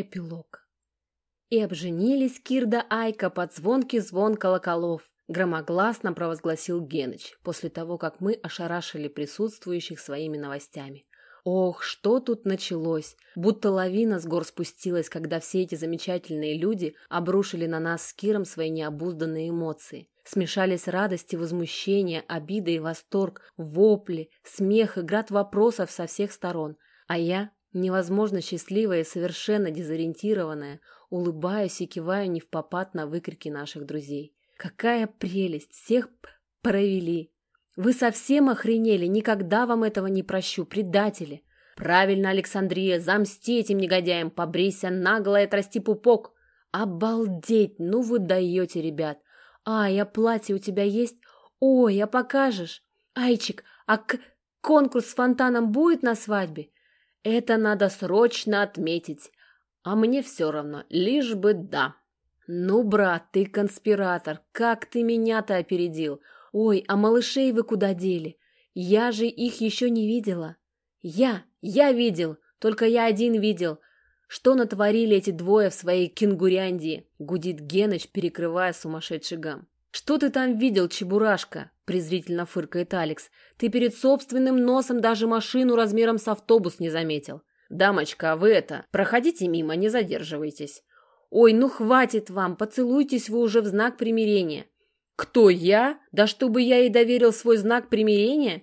Эпилог. И обженились Кирда Айка под звонкий звон колоколов, громогласно провозгласил Геныч, после того, как мы ошарашили присутствующих своими новостями. Ох, что тут началось! Будто лавина с гор спустилась, когда все эти замечательные люди обрушили на нас с Киром свои необузданные эмоции. Смешались радость и возмущение, обида и восторг, вопли, смех и град вопросов со всех сторон. А я, Невозможно счастливая и совершенно дезориентированная, улыбаюсь и киваю не в попад на выкрики наших друзей. Какая прелесть! Всех провели! Вы совсем охренели? Никогда вам этого не прощу, предатели! Правильно, Александрия, замсти этим негодяям, побрейся нагло и отрасти пупок! Обалдеть! Ну вы даете, ребят! Ай, а платье у тебя есть? Ой, а покажешь? Айчик, а к конкурс с фонтаном будет на свадьбе? Это надо срочно отметить. А мне все равно, лишь бы да. Ну, брат, ты конспиратор, как ты меня-то опередил? Ой, а малышей вы куда дели? Я же их еще не видела. Я, я видел, только я один видел. Что натворили эти двое в своей кенгуряндии? Гудит Геныч, перекрывая сумасшедший гам. «Что ты там видел, Чебурашка?» – презрительно фыркает Алекс. «Ты перед собственным носом даже машину размером с автобус не заметил. Дамочка, а вы это, проходите мимо, не задерживайтесь». «Ой, ну хватит вам, поцелуйтесь вы уже в знак примирения». «Кто я? Да чтобы я ей доверил свой знак примирения?»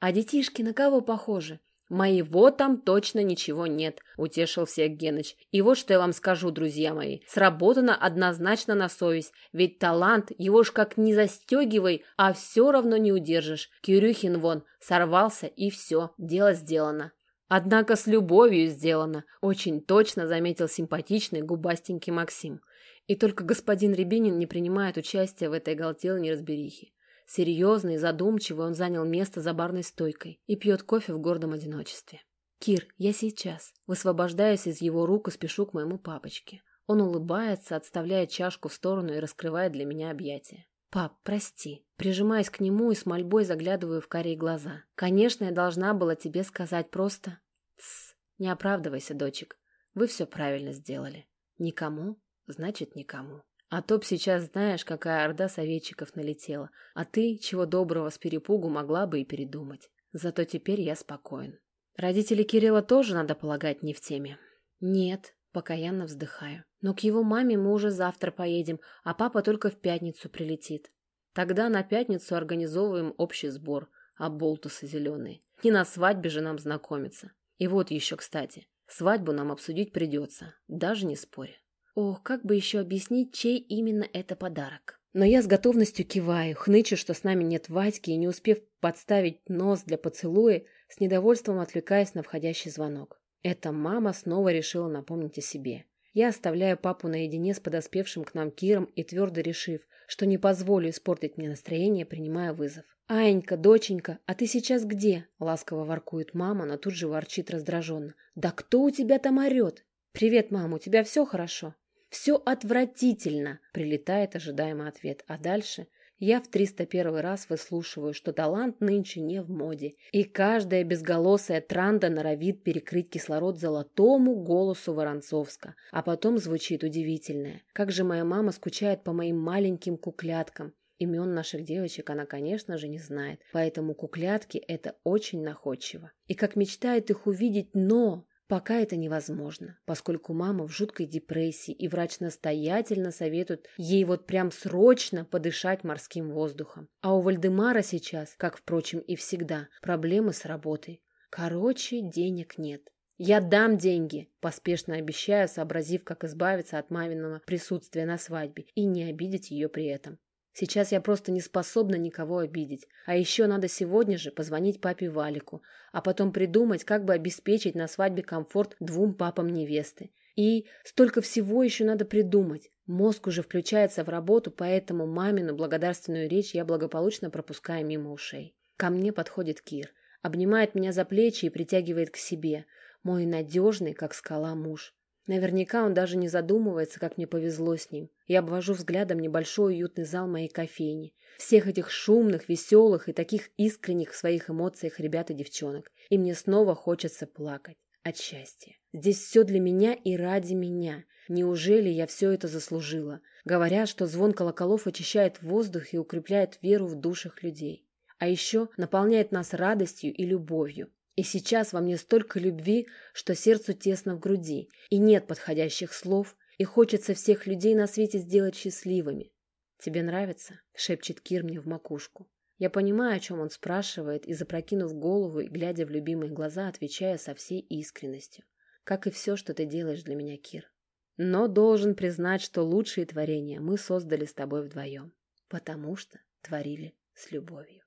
«А детишки на кого похожи?» «Моего там точно ничего нет», — утешил всех Геныч. «И вот что я вам скажу, друзья мои. Сработано однозначно на совесть. Ведь талант, его ж как не застегивай, а все равно не удержишь. Кирюхин вон, сорвался, и все, дело сделано». «Однако с любовью сделано», — очень точно заметил симпатичный губастенький Максим. И только господин Рябинин не принимает участия в этой галделой неразберихе. Серьезный, задумчивый, он занял место за барной стойкой и пьет кофе в гордом одиночестве. «Кир, я сейчас». Высвобождаюсь из его рук и спешу к моему папочке. Он улыбается, отставляет чашку в сторону и раскрывает для меня объятия. «Пап, прости». Прижимаясь к нему и с мольбой заглядываю в карие глаза. «Конечно, я должна была тебе сказать просто...» «Тсс, не оправдывайся, дочек. Вы все правильно сделали. Никому, значит, никому». А то б сейчас знаешь, какая орда советчиков налетела, а ты, чего доброго с перепугу, могла бы и передумать. Зато теперь я спокоен. Родители Кирилла тоже, надо полагать, не в теме. Нет, покаянно вздыхаю. Но к его маме мы уже завтра поедем, а папа только в пятницу прилетит. Тогда на пятницу организовываем общий сбор, а болтусы зеленые. Не на свадьбе же нам знакомиться. И вот еще, кстати, свадьбу нам обсудить придется, даже не споря. Ох, как бы еще объяснить, чей именно это подарок? Но я с готовностью киваю, хнычу, что с нами нет Вадьки, и не успев подставить нос для поцелуя, с недовольством отвлекаясь на входящий звонок. Эта мама снова решила напомнить о себе. Я оставляю папу наедине с подоспевшим к нам Киром и твердо решив, что не позволю испортить мне настроение, принимая вызов. «Аенька, доченька, а ты сейчас где?» – ласково воркует мама, но тут же ворчит раздраженно. «Да кто у тебя там орет?» «Привет, мама, у тебя все хорошо?» «Все отвратительно!» — прилетает ожидаемый ответ. А дальше я в 301 раз выслушиваю, что талант нынче не в моде, и каждая безголосая транда норовит перекрыть кислород золотому голосу Воронцовска. А потом звучит удивительное. Как же моя мама скучает по моим маленьким кукляткам. Имен наших девочек она, конечно же, не знает, поэтому куклятки – это очень находчиво. И как мечтает их увидеть, но Пока это невозможно, поскольку мама в жуткой депрессии, и врач настоятельно советует ей вот прям срочно подышать морским воздухом. А у Вальдемара сейчас, как, впрочем, и всегда, проблемы с работой. Короче, денег нет. «Я дам деньги», – поспешно обещаю, сообразив, как избавиться от маминого присутствия на свадьбе и не обидеть ее при этом. Сейчас я просто не способна никого обидеть. А еще надо сегодня же позвонить папе Валику, а потом придумать, как бы обеспечить на свадьбе комфорт двум папам невесты. И столько всего еще надо придумать. Мозг уже включается в работу, поэтому мамину благодарственную речь я благополучно пропускаю мимо ушей. Ко мне подходит Кир, обнимает меня за плечи и притягивает к себе. Мой надежный, как скала, муж. Наверняка он даже не задумывается, как мне повезло с ним. Я обвожу взглядом небольшой уютный зал моей кофейни. Всех этих шумных, веселых и таких искренних в своих эмоциях ребят и девчонок. И мне снова хочется плакать. от счастья. Здесь все для меня и ради меня. Неужели я все это заслужила? Говорят, что звон колоколов очищает воздух и укрепляет веру в душах людей. А еще наполняет нас радостью и любовью. И сейчас во мне столько любви, что сердцу тесно в груди, и нет подходящих слов, и хочется всех людей на свете сделать счастливыми. «Тебе нравится?» — шепчет Кир мне в макушку. Я понимаю, о чем он спрашивает, и, запрокинув голову и глядя в любимые глаза, отвечаю со всей искренностью. Как и все, что ты делаешь для меня, Кир. Но должен признать, что лучшие творения мы создали с тобой вдвоем, потому что творили с любовью.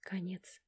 Конец.